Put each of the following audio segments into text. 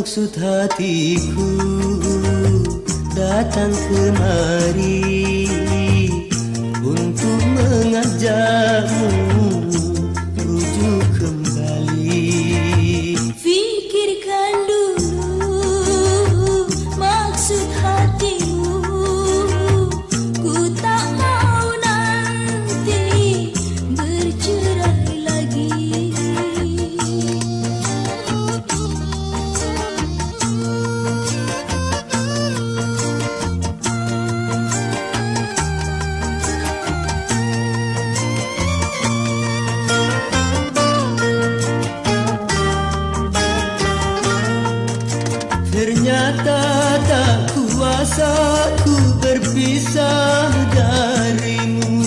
Maksud hatiku datang kemari Ternyata tak kuasa ku berpisah darimu.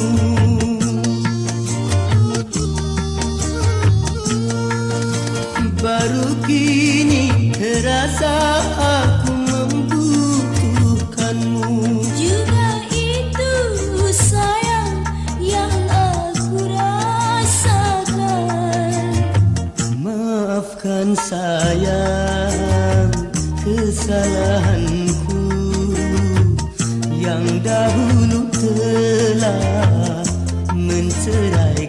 Baru kini terasa aku membutuhkanmu. Juga itu sayang yang aku rasakan. Maafkan sayang kesalahanku yang dahulu telah mencerai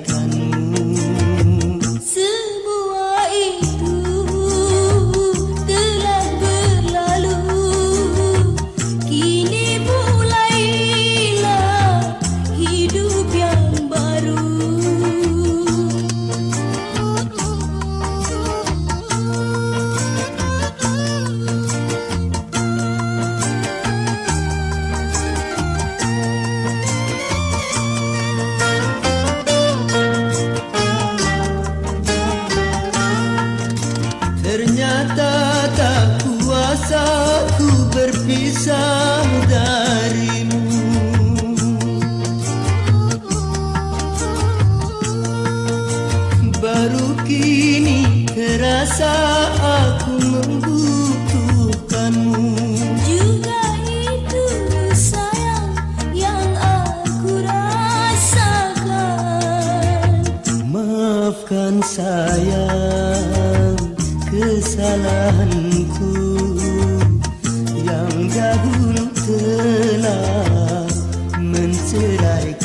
Ternyata tak kuasa ku berpisah darimu. Baru kini terasa aku membutuhkanmu. Juga itu sayang yang aku rasakan. Maafkan saya kesalahanku yang dahulu telah menceraikan.